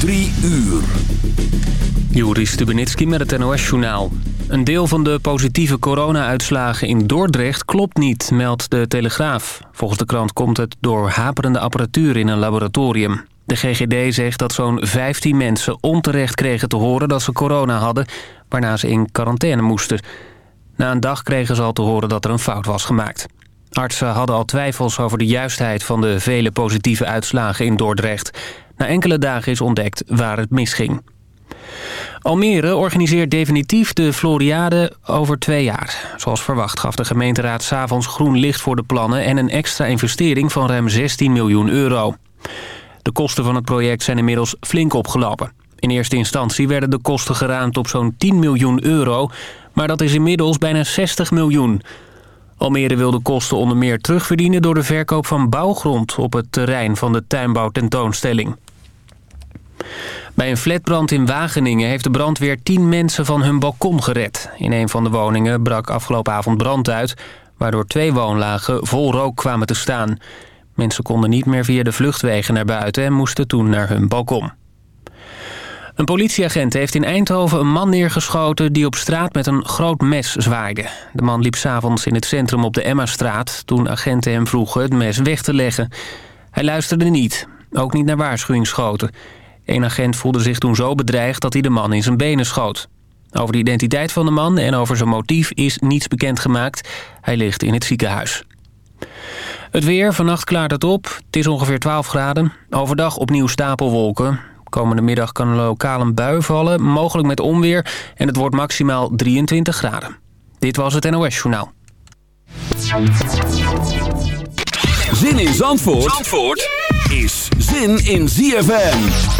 Drie uur. Juri Stubenitski met het NOS-journaal. Een deel van de positieve corona-uitslagen in Dordrecht klopt niet, meldt de Telegraaf. Volgens de krant komt het door haperende apparatuur in een laboratorium. De GGD zegt dat zo'n 15 mensen onterecht kregen te horen dat ze corona hadden... waarna ze in quarantaine moesten. Na een dag kregen ze al te horen dat er een fout was gemaakt. Artsen hadden al twijfels over de juistheid van de vele positieve uitslagen in Dordrecht. Na enkele dagen is ontdekt waar het misging. Almere organiseert definitief de Floriade over twee jaar. Zoals verwacht gaf de gemeenteraad s'avonds groen licht voor de plannen... en een extra investering van ruim 16 miljoen euro. De kosten van het project zijn inmiddels flink opgelopen. In eerste instantie werden de kosten geraamd op zo'n 10 miljoen euro... maar dat is inmiddels bijna 60 miljoen. Almere wil de kosten onder meer terugverdienen... door de verkoop van bouwgrond op het terrein van de tuinbouwtentoonstelling. Bij een flatbrand in Wageningen heeft de brandweer 10 mensen van hun balkon gered. In een van de woningen brak afgelopen avond brand uit... waardoor twee woonlagen vol rook kwamen te staan. Mensen konden niet meer via de vluchtwegen naar buiten... en moesten toen naar hun balkon. Een politieagent heeft in Eindhoven een man neergeschoten... die op straat met een groot mes zwaaide. De man liep s'avonds in het centrum op de Emma-straat... toen agenten hem vroegen het mes weg te leggen. Hij luisterde niet, ook niet naar waarschuwingsschoten... Een agent voelde zich toen zo bedreigd dat hij de man in zijn benen schoot. Over de identiteit van de man en over zijn motief is niets bekendgemaakt. Hij ligt in het ziekenhuis. Het weer, vannacht klaart het op. Het is ongeveer 12 graden. Overdag opnieuw stapelwolken. Komende middag kan er lokaal een bui vallen, mogelijk met onweer. En het wordt maximaal 23 graden. Dit was het NOS Journaal. Zin in Zandvoort, Zandvoort is zin in ZFM.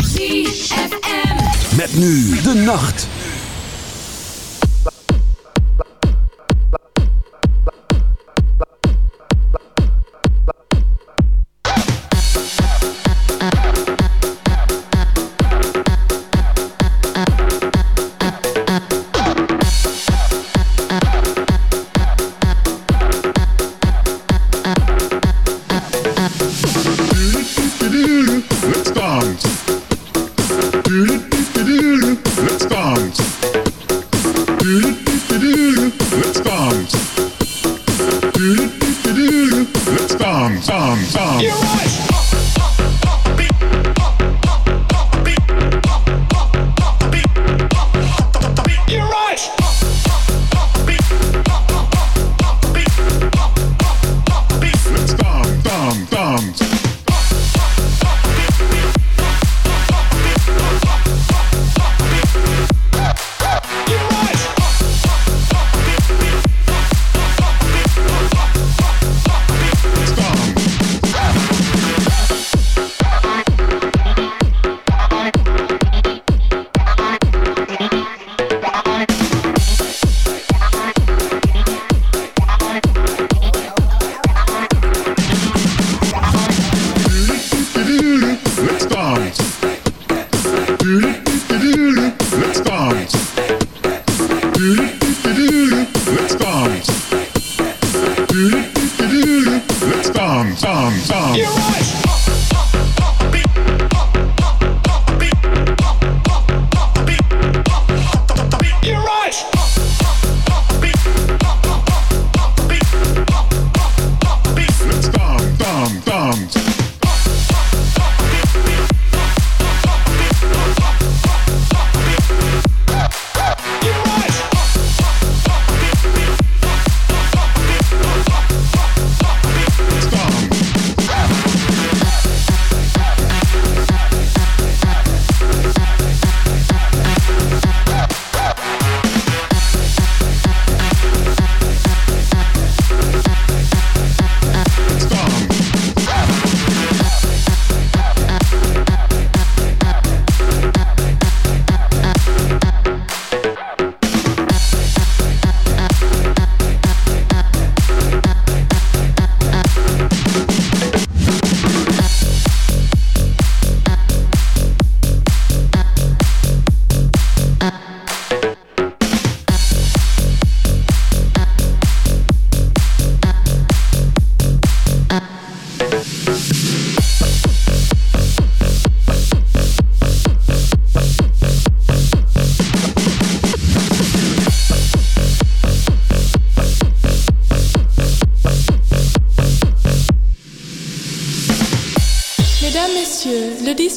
Met nu de nacht.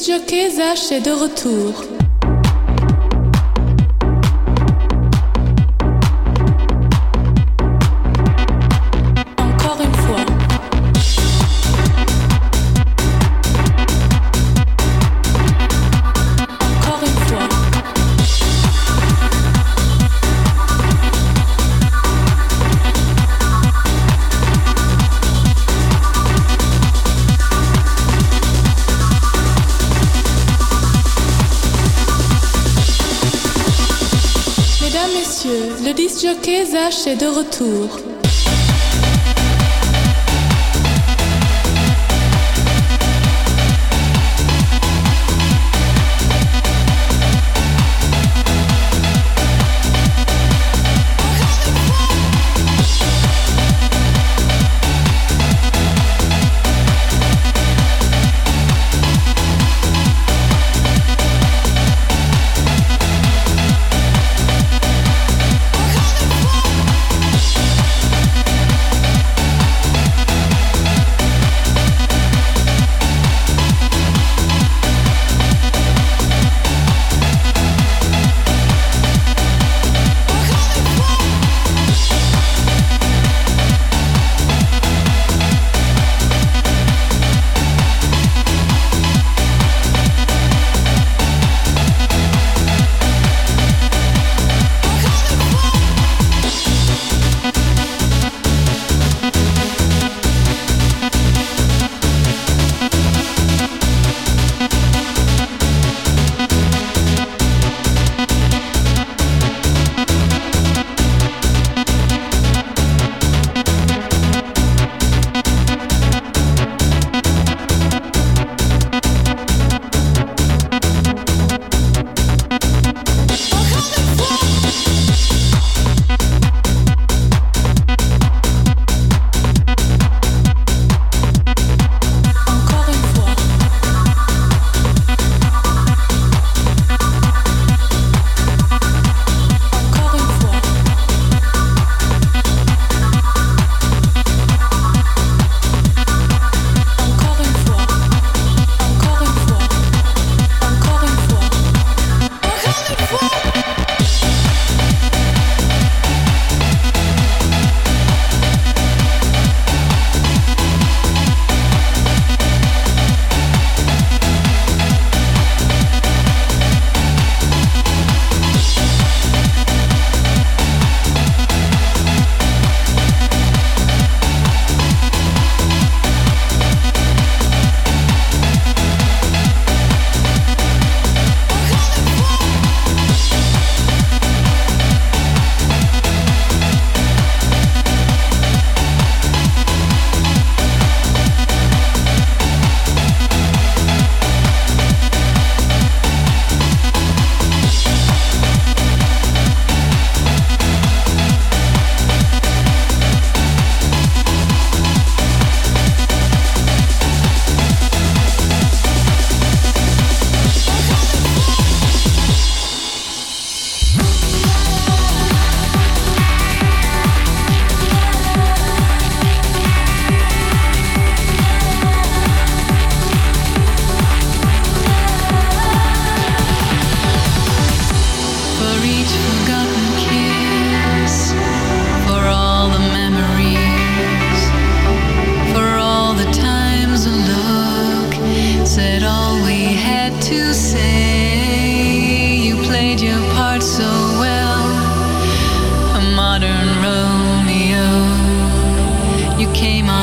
Disjockeys H est de retour. Jockey Zach est de retour.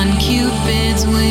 on Cupid's wings.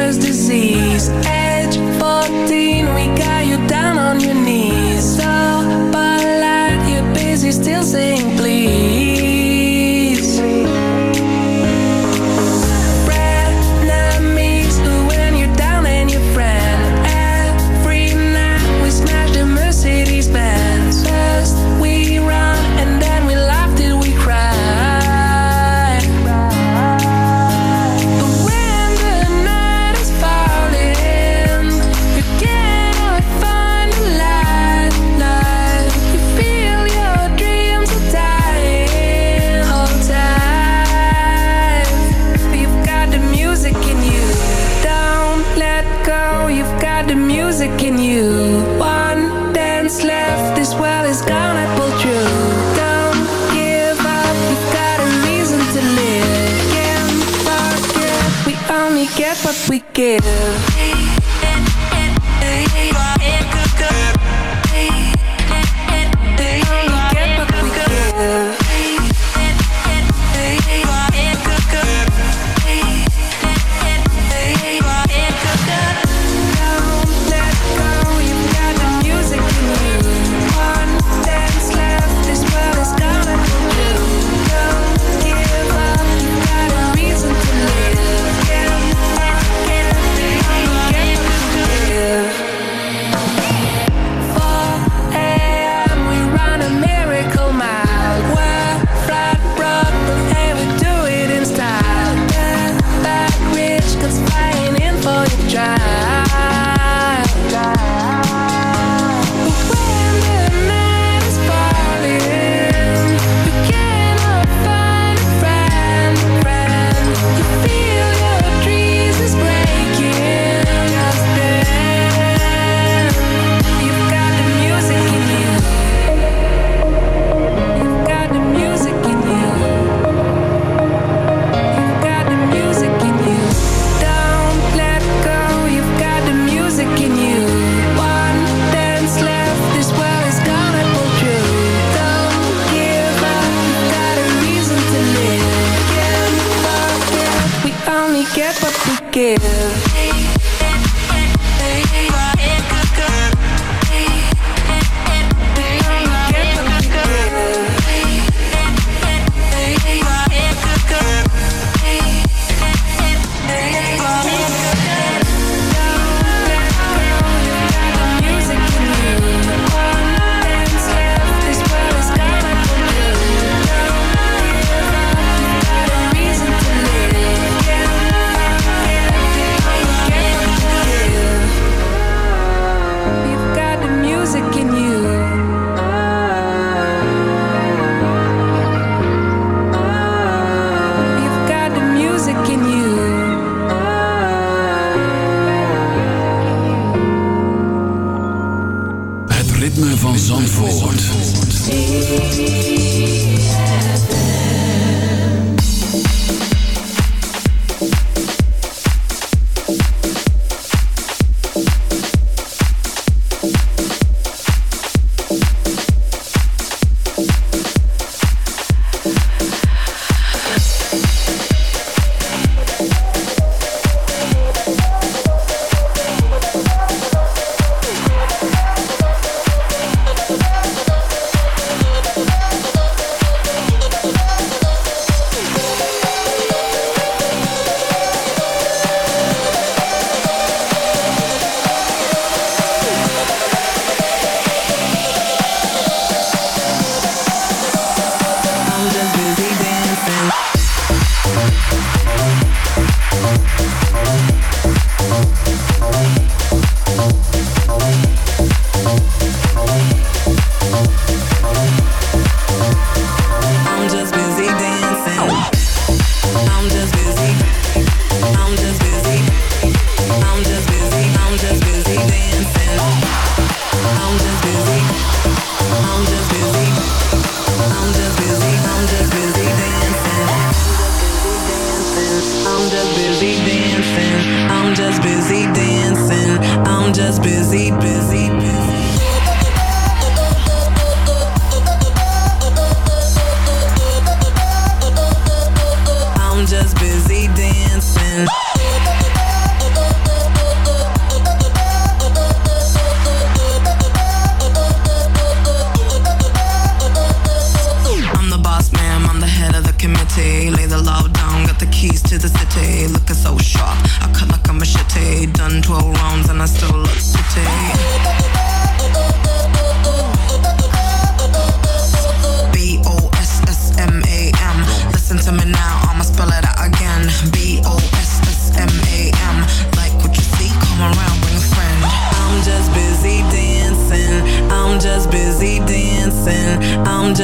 Disease.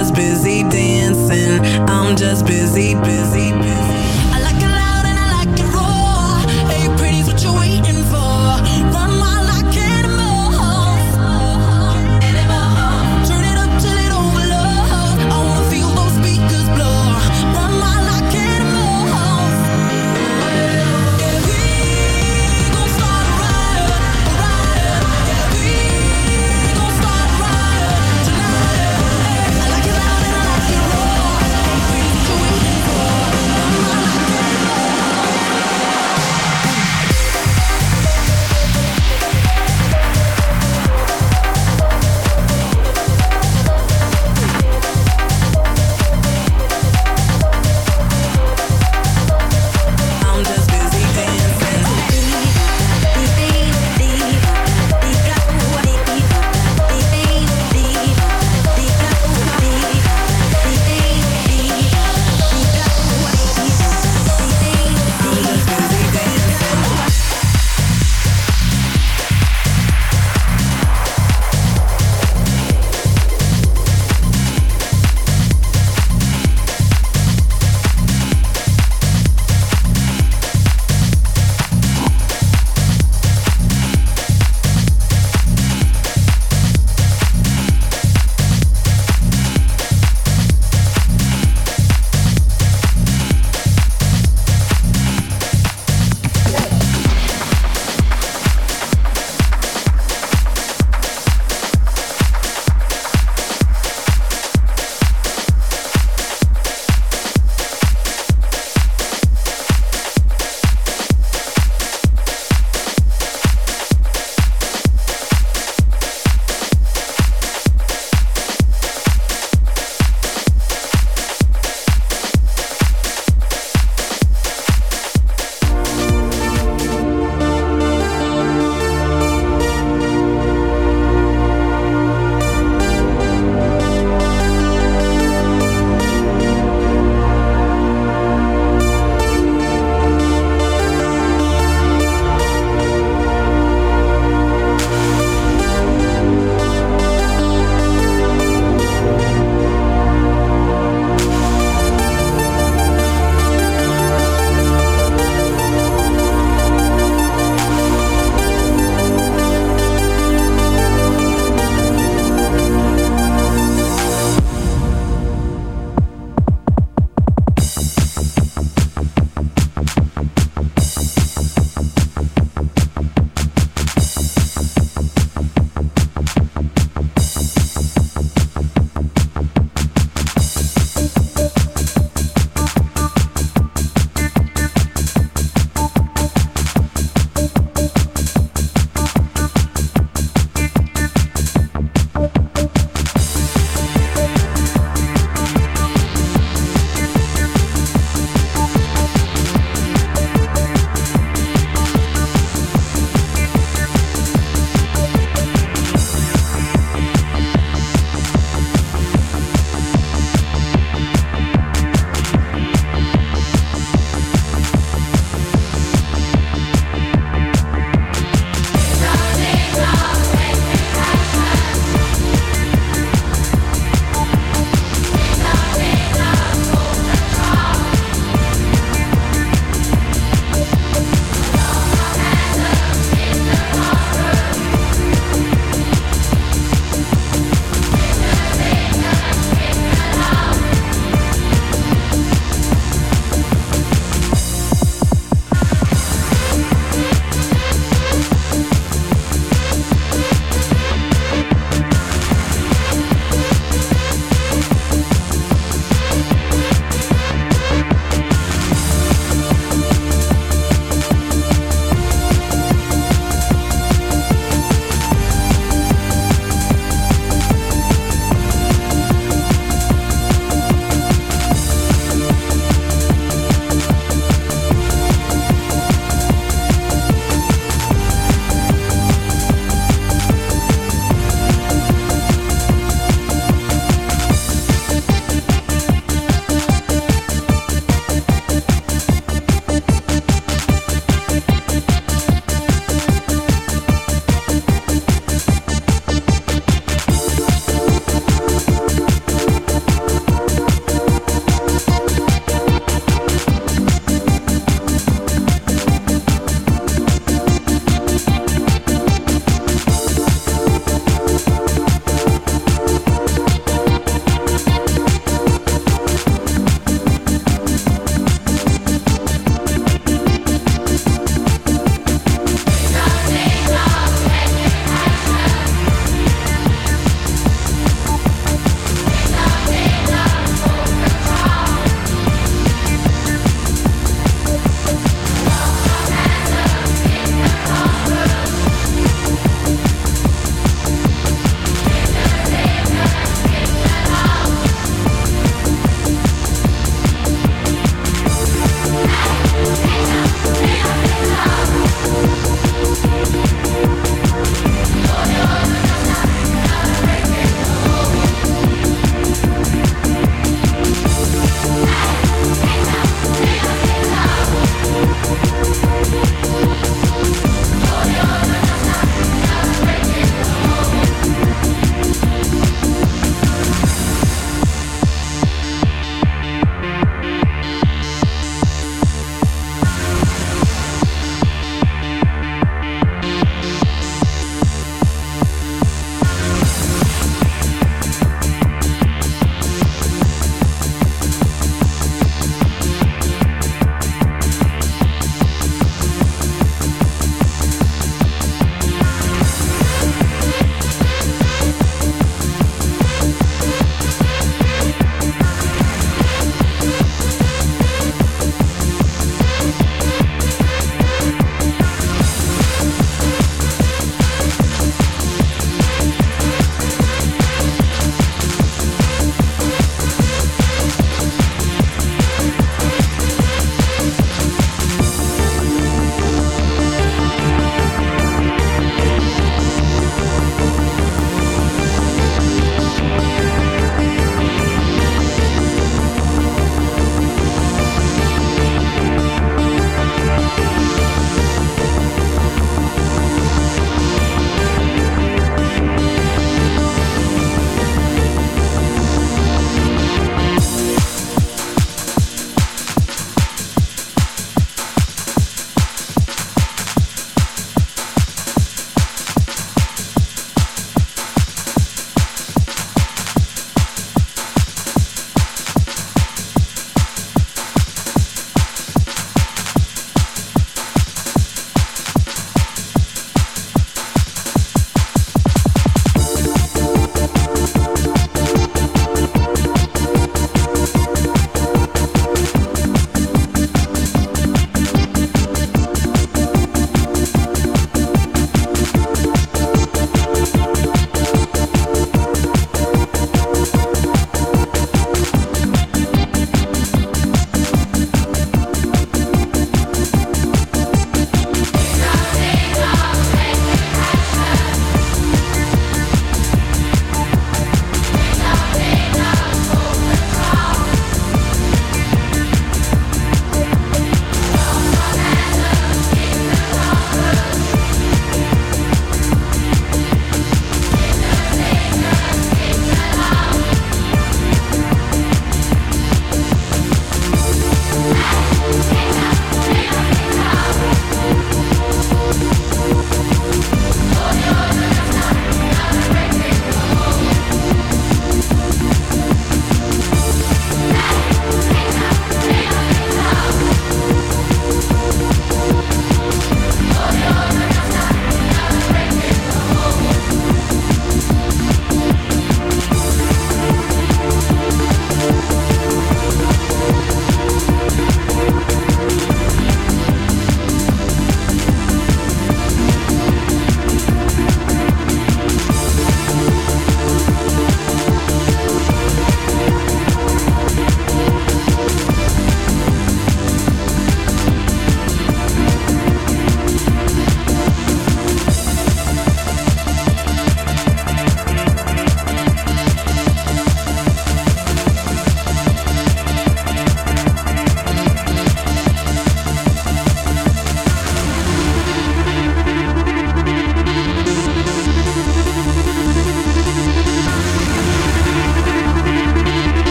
Just busy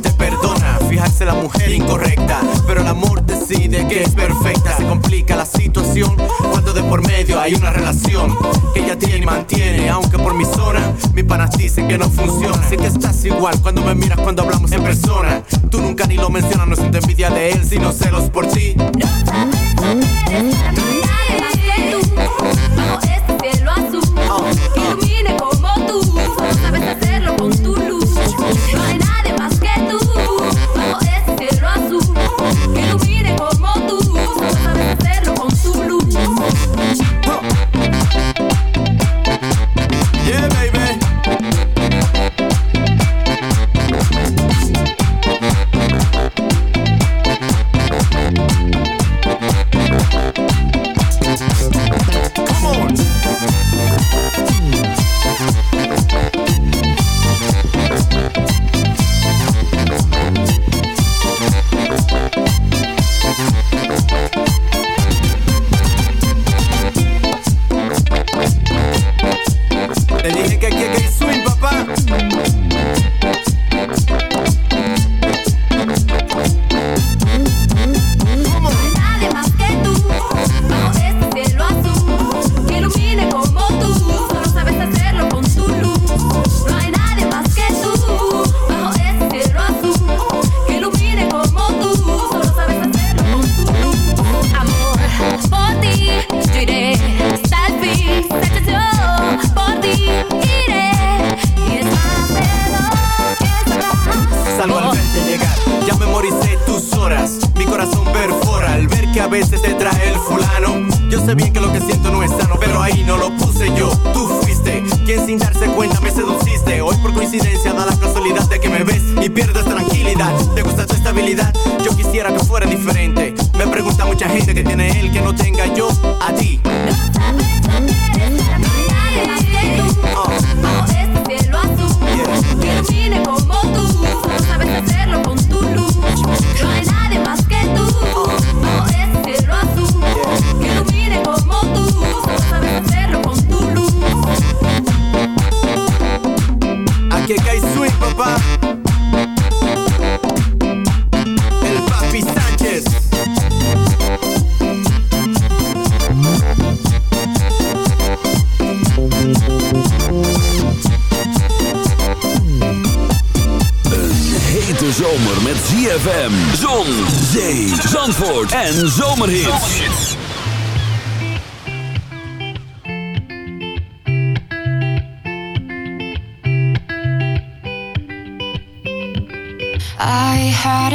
te perdona. Fijarse la mujer incorrecta Pero el amor decide que es perfecta. Se complica la situación Cuando de por medio hay una relación Que ella tiene y mantiene. Aunque por mi zona Mis panas dicen que no funciona. Sé que estás igual cuando me miras cuando hablamos en persona. Tú nunca ni lo mencionas No siento envidia de él Sino celos por ti. A veces te trae el fulano. Yo sé bien que lo que siento no es sano, pero ahí no lo puse yo. Tú fuiste quien sin darse cuenta me seduciste. Hoy por coincidencia da la casualidad de que me ves y pierdes tranquilidad. ¿Te gusta tu estabilidad? Yo quisiera que fuera diferente. Me pregunta mucha gente que tiene él que no tenga yo a ti. Papá. El papi Sánchez. Hete zomer met ZFM, zon, zee, zandvoort en zomerhits.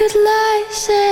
Could lie, say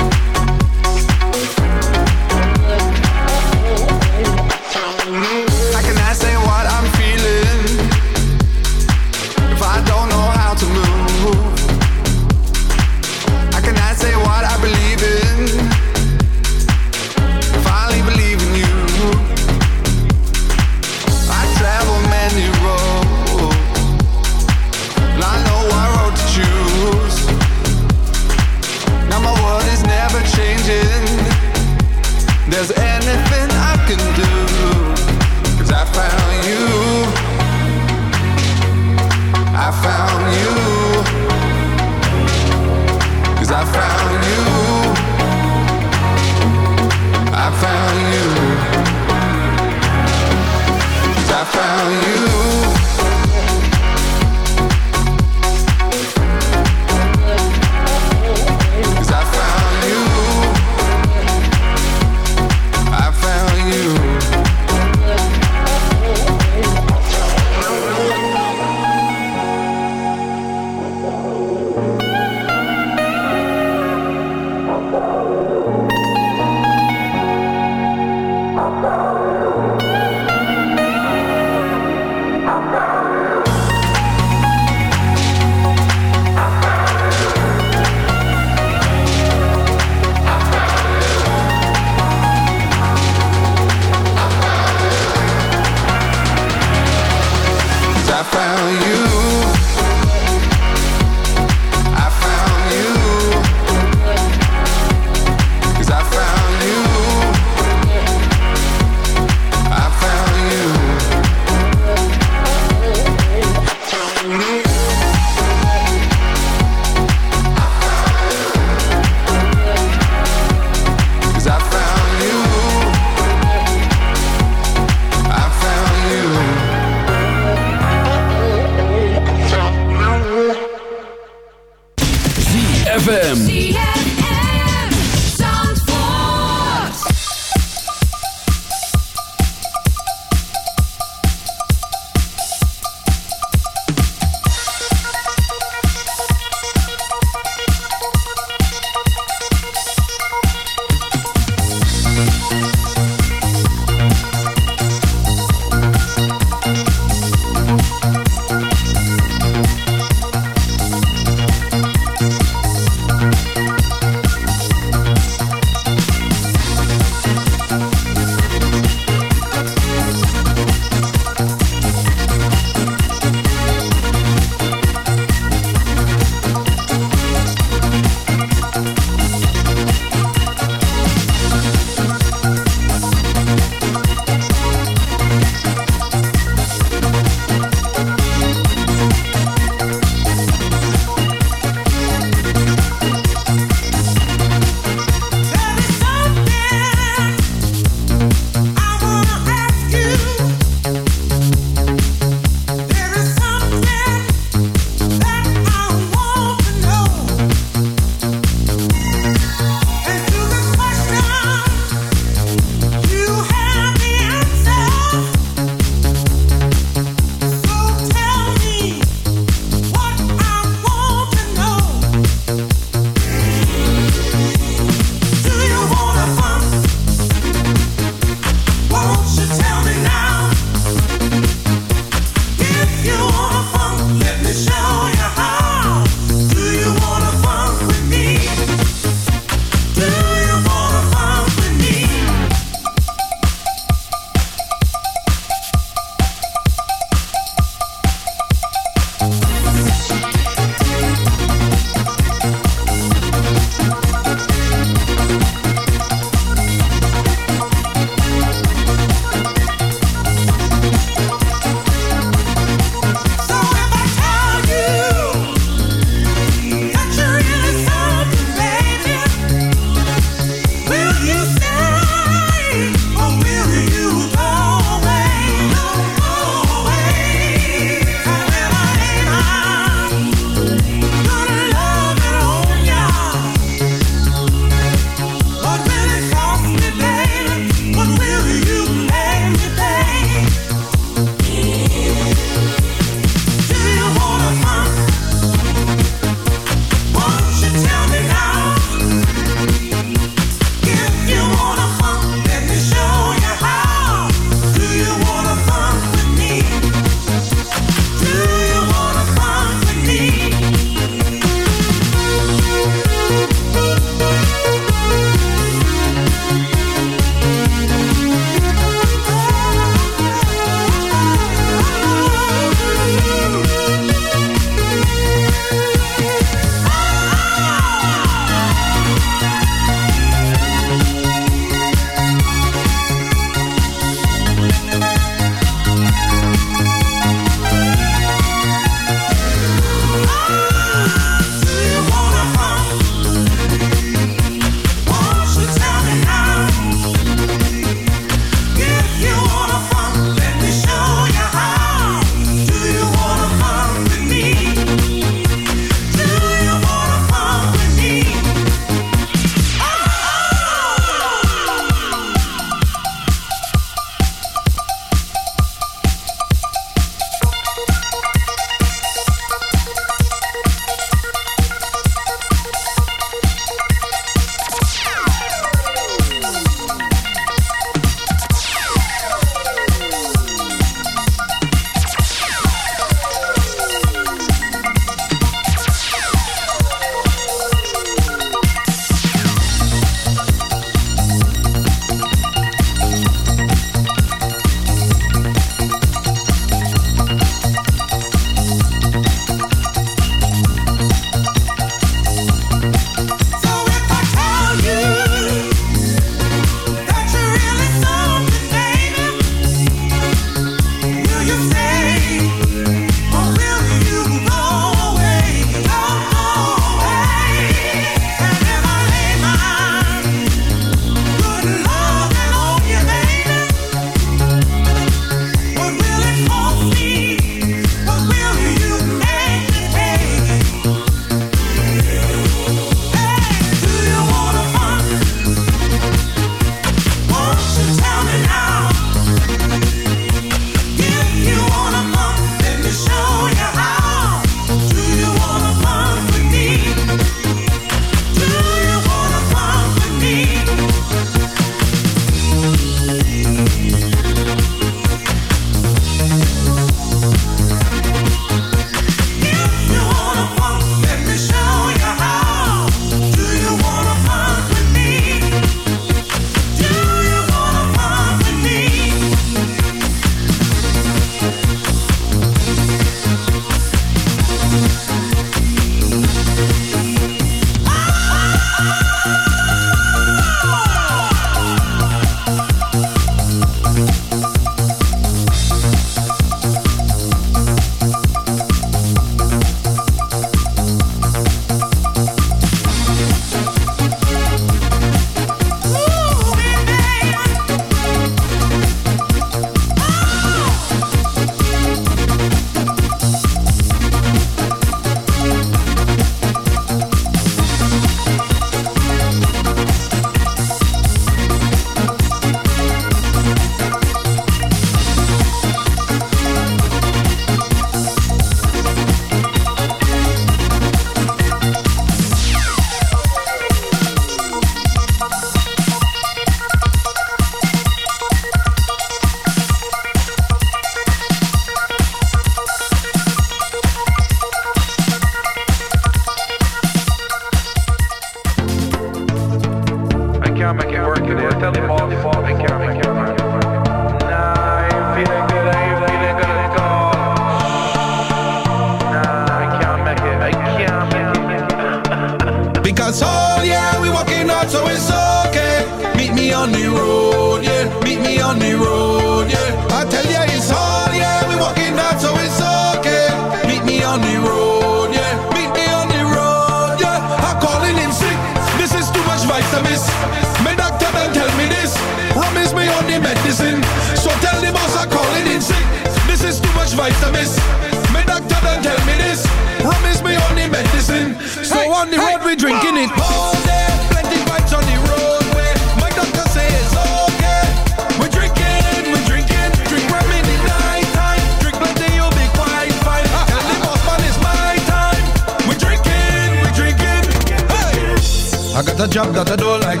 I got a job that I don't like.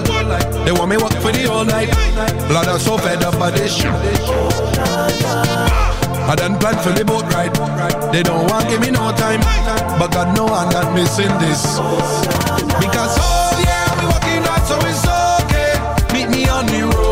They want me work for the whole night. Blood, I'm so fed up by this shit. I done planned for the boat ride. They don't want give me no time. But God know I'm not missing this. Because oh yeah, we walking hard so it's okay. Meet me on the road.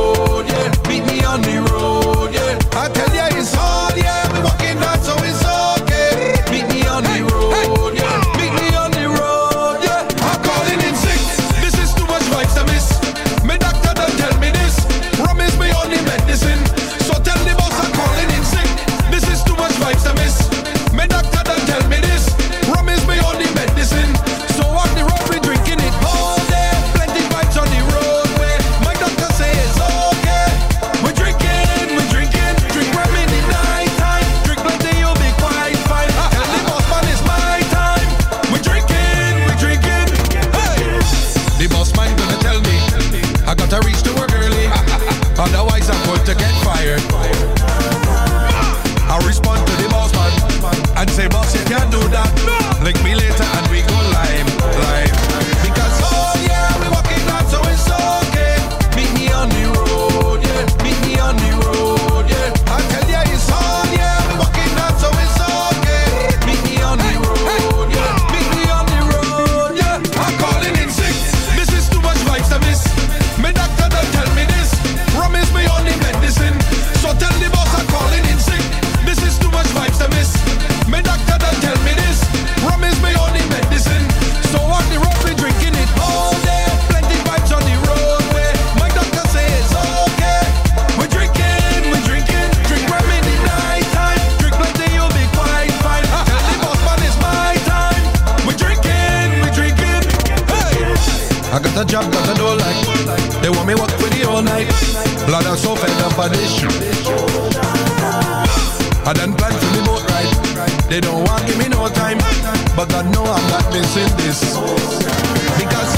job that I don't like. They want me work for the all night. Blood I'm so fed up of this shit. I done planned for the boat ride. They don't want give me no time. But God know I'm not missing this. Because